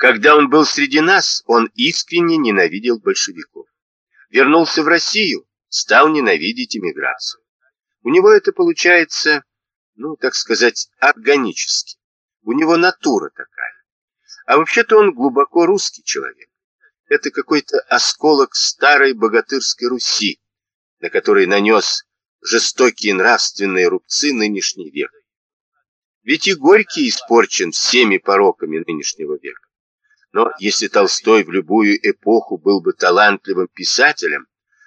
Когда он был среди нас, он искренне ненавидел большевиков. Вернулся в Россию, стал ненавидеть иммиграцию. У него это получается, ну, так сказать, органически. У него натура такая. А вообще-то он глубоко русский человек. Это какой-то осколок старой богатырской Руси, на который нанес жестокие нравственные рубцы нынешний век. Ведь и Горький испорчен всеми пороками нынешнего века. Но если Толстой в любую эпоху был бы талантливым писателем,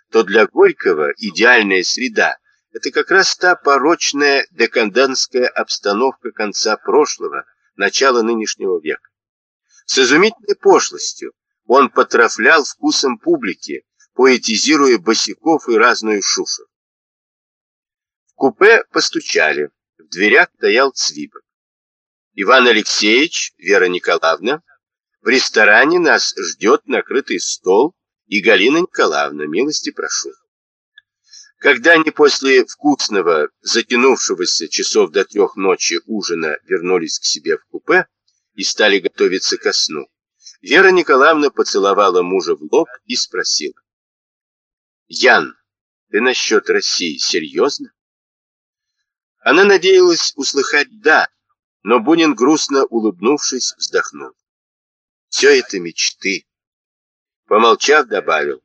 то для Горького идеальная среда – это как раз та порочная декадентская обстановка конца прошлого, начала нынешнего века. С изумительной пошлостью он потрафлял вкусом публики, поэтизируя босиков и разную шушу. В купе постучали, в дверях стоял Цвибок. Иван Алексеевич, Вера Николаевна, в ресторане нас ждет накрытый стол, и Галина Николаевна, милости прошу. Когда они после вкусного, затянувшегося часов до трех ночи ужина вернулись к себе в купе и стали готовиться ко сну, Вера Николаевна поцеловала мужа в лоб и спросила. «Ян, ты насчет России серьезно?» Она надеялась услыхать «да», но Бунин, грустно улыбнувшись, вздохнул. Все это мечты. Помолчав, добавил,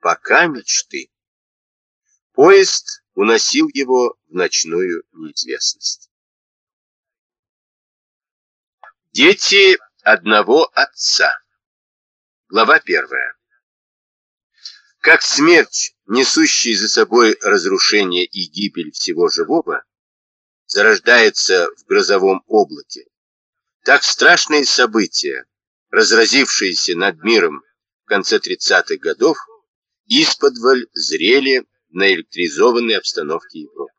пока мечты. Поезд уносил его в ночную неизвестность. Дети одного отца. Глава первая. Как смерть, несущая за собой разрушение и гибель всего живого, зарождается в грозовом облаке, так страшные события, разразившиеся над миром в конце 30-х годов, исподволь зрели на электризованной обстановке Европы.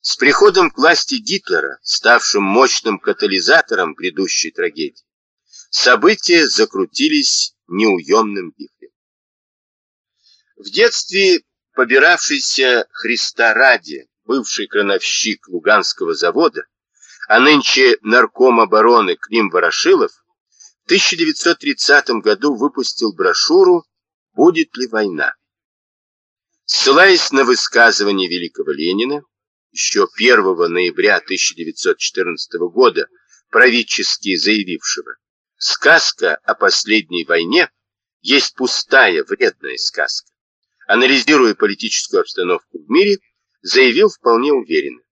С приходом к власти Гитлера, ставшим мощным катализатором грядущей трагедии, события закрутились неуемным вихрем. В детстве побиравшийся Христа ради, бывший крановщик Луганского завода, а нынче нарком обороны Клим Ворошилов, 1930 году выпустил брошюру «Будет ли война?». Ссылаясь на высказывание великого Ленина, еще 1 ноября 1914 года, правительски заявившего, сказка о последней войне есть пустая, вредная сказка. Анализируя политическую обстановку в мире, заявил вполне уверенно.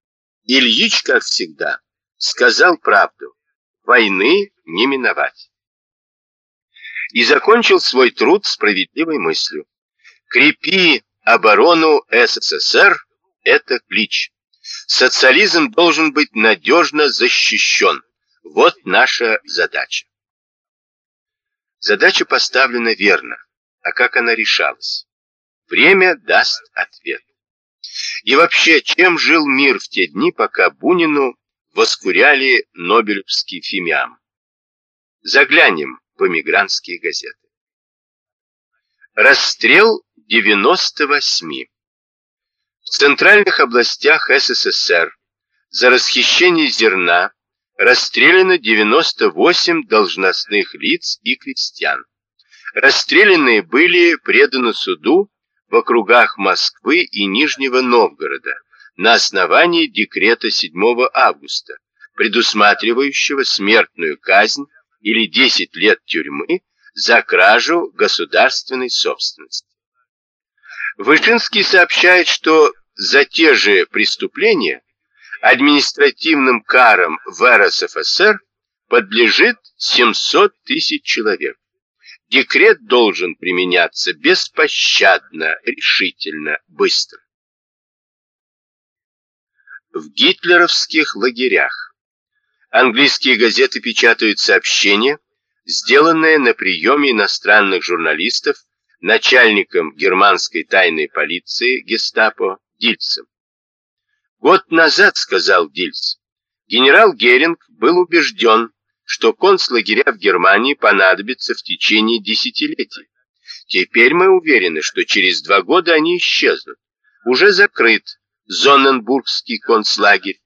Ильич, как всегда, сказал правду. Войны не миновать и закончил свой труд справедливой мыслью. Крепи оборону СССР – это клич. Социализм должен быть надежно защищен. Вот наша задача. Задача поставлена верно, а как она решалась? Время даст ответ. И вообще, чем жил мир в те дни, пока Бунину воскуряли Нобелевский фимиам? Заглянем в эмигрантские газеты. Расстрел 98. В центральных областях СССР за расхищение зерна расстреляно 98 должностных лиц и крестьян. Расстрелянные были преданы суду в округах Москвы и Нижнего Новгорода на основании декрета 7 августа, предусматривающего смертную казнь или 10 лет тюрьмы за кражу государственной собственности. Вышинский сообщает, что за те же преступления административным карам в РСФСР подлежит 700 тысяч человек. Декрет должен применяться беспощадно, решительно, быстро. В гитлеровских лагерях Английские газеты печатают сообщение, сделанное на приеме иностранных журналистов начальником германской тайной полиции гестапо Дильцем. Год назад, сказал Дильц, генерал Геринг был убежден, что концлагеря в Германии понадобятся в течение десятилетий. Теперь мы уверены, что через два года они исчезнут. Уже закрыт Зонненбургский концлагерь,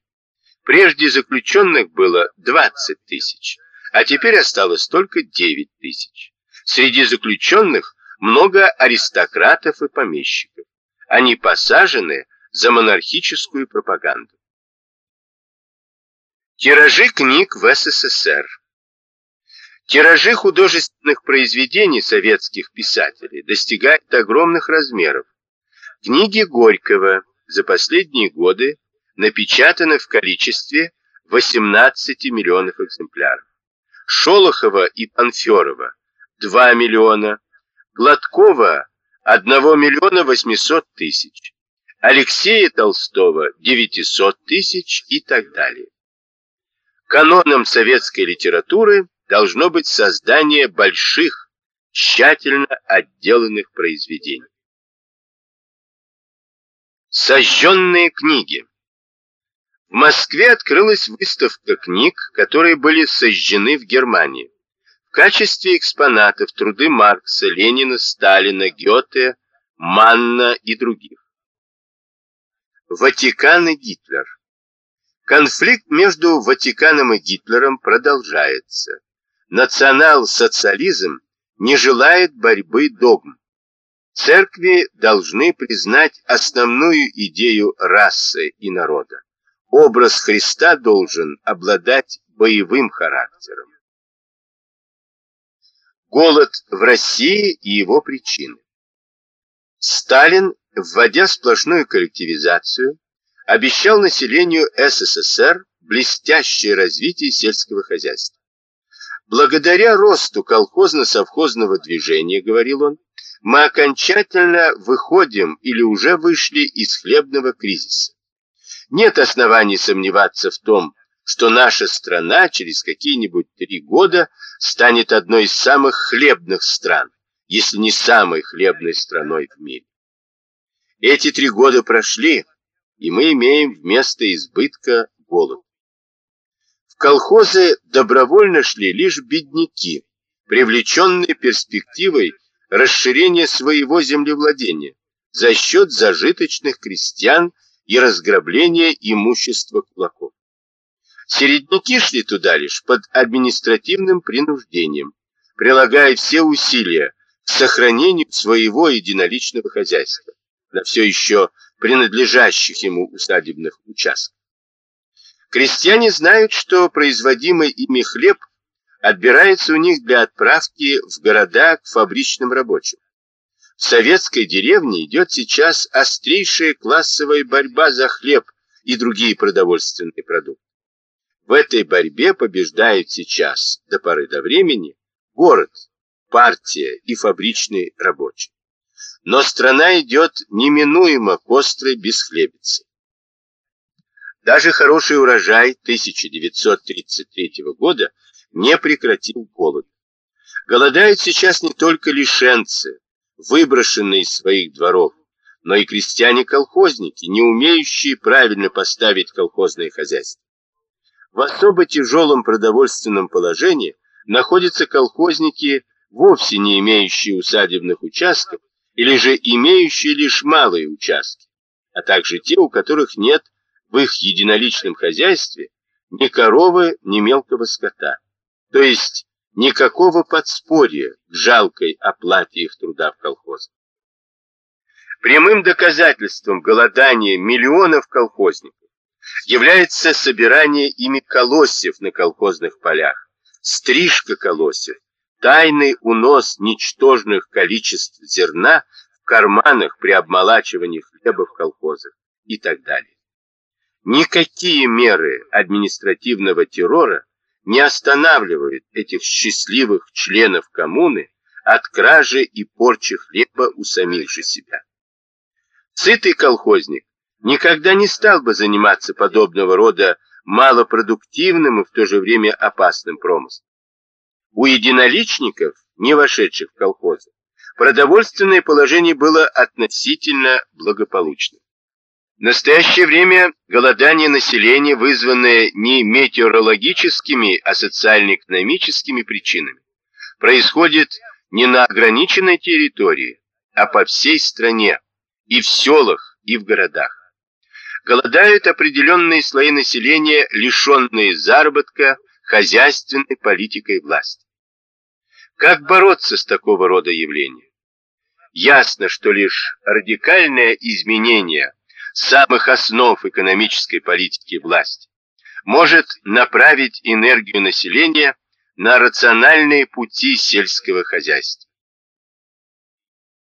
Прежде заключенных было 20 тысяч, а теперь осталось только 9 тысяч. Среди заключенных много аристократов и помещиков. Они посажены за монархическую пропаганду. Тиражи книг в СССР Тиражи художественных произведений советских писателей достигают огромных размеров. Книги Горького за последние годы напечатаны в количестве 18 миллионов экземпляров. Шолохова и Панферова 2 миллиона, Гладкова 1 миллиона 800 тысяч, Алексея Толстого 900 тысяч и так далее. Каноном советской литературы должно быть создание больших, тщательно отделанных произведений. Сожженные книги. В Москве открылась выставка книг, которые были сожжены в Германии. В качестве экспонатов труды Маркса, Ленина, Сталина, Гёте, Манна и других. Ватикан и Гитлер. Конфликт между Ватиканом и Гитлером продолжается. Национал-социализм не желает борьбы догм. Церкви должны признать основную идею расы и народа. Образ Христа должен обладать боевым характером. Голод в России и его причины. Сталин, вводя сплошную коллективизацию, обещал населению СССР блестящее развитие сельского хозяйства. Благодаря росту колхозно-совхозного движения, говорил он, мы окончательно выходим или уже вышли из хлебного кризиса. Нет оснований сомневаться в том, что наша страна через какие-нибудь три года станет одной из самых хлебных стран, если не самой хлебной страной в мире. Эти три года прошли, и мы имеем вместо избытка голод. В колхозы добровольно шли лишь бедняки, привлеченные перспективой расширение своего землевладения за счет зажиточных крестьян и разграбления имущества кулаков. Середняки шли туда лишь под административным принуждением, прилагая все усилия к сохранению своего единоличного хозяйства на все еще принадлежащих ему усадебных участках. Крестьяне знают, что производимый ими хлеб отбирается у них для отправки в города к фабричным рабочим. В советской деревне идет сейчас острейшая классовая борьба за хлеб и другие продовольственные продукты. В этой борьбе побеждают сейчас, до поры до времени, город, партия и фабричные рабочие. Но страна идет неминуемо к острой бесхлебице. Даже хороший урожай 1933 года – не прекратил голод. Голодают сейчас не только лишенцы, выброшенные из своих дворов, но и крестьяне-колхозники, не умеющие правильно поставить колхозное хозяйство. В особо тяжелом продовольственном положении находятся колхозники, вовсе не имеющие усадебных участков, или же имеющие лишь малые участки, а также те, у которых нет в их единоличном хозяйстве ни коровы, ни мелкого скота то есть никакого подспорья к жалкой оплате их труда в колхозах. Прямым доказательством голодания миллионов колхозников является собирание ими колосьев на колхозных полях, стрижка колосьев, тайный унос ничтожных количеств зерна в карманах при обмолачивании хлеба в колхозах и так далее. Никакие меры административного террора не останавливает этих счастливых членов коммуны от кражи и порчи хлеба у самих же себя. Сытый колхозник никогда не стал бы заниматься подобного рода малопродуктивным и в то же время опасным промыслом. У единоличников, не вошедших в колхозы, продовольственное положение было относительно благополучным. В настоящее время голодание населения, вызванное не метеорологическими, а социально-экономическими причинами, происходит не на ограниченной территории, а по всей стране, и в селах, и в городах. Голодают определенные слои населения, лишенные заработка, хозяйственной политикой власти. Как бороться с такого рода явлением? Ясно, что лишь радикальное изменение самых основ экономической политики власти может направить энергию населения на рациональные пути сельского хозяйства.